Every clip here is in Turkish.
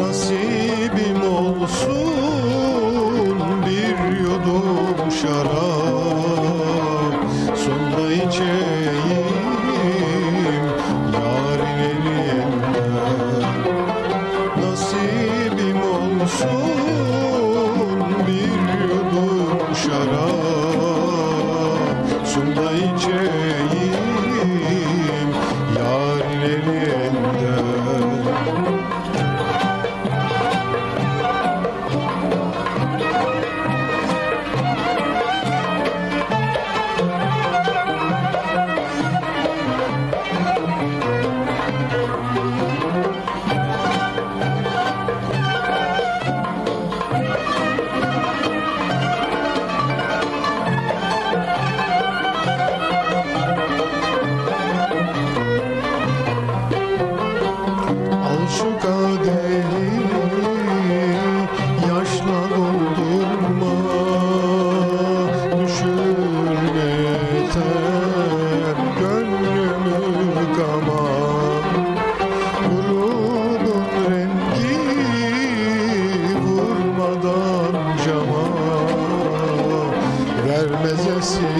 nasibim olsun bir yudum şarap. Sonra içeyim yarın elinden nasibim olsun bir yudum şarap. Sonra içeyim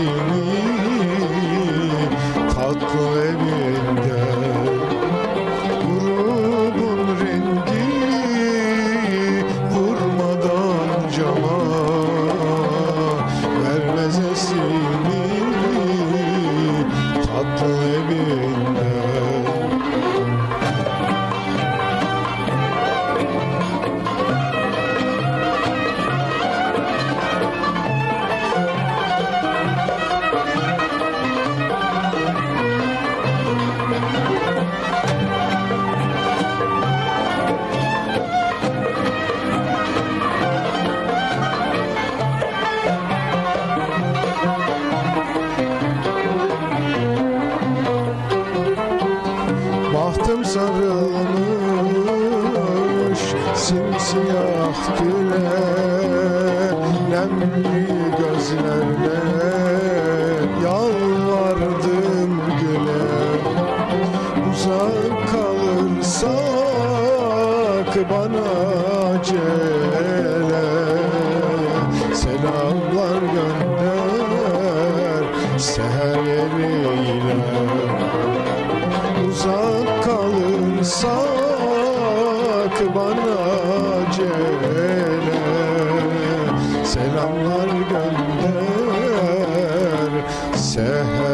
evini Tatlı evinde Aşkım sarılmış simsiyah güle Nemli gözlerle yalvardım güle Uzak kalırsak bana acele Selamlar gönder seher yeriyle. Uzak kalırsak sak bana cele Selamlar gönder seher.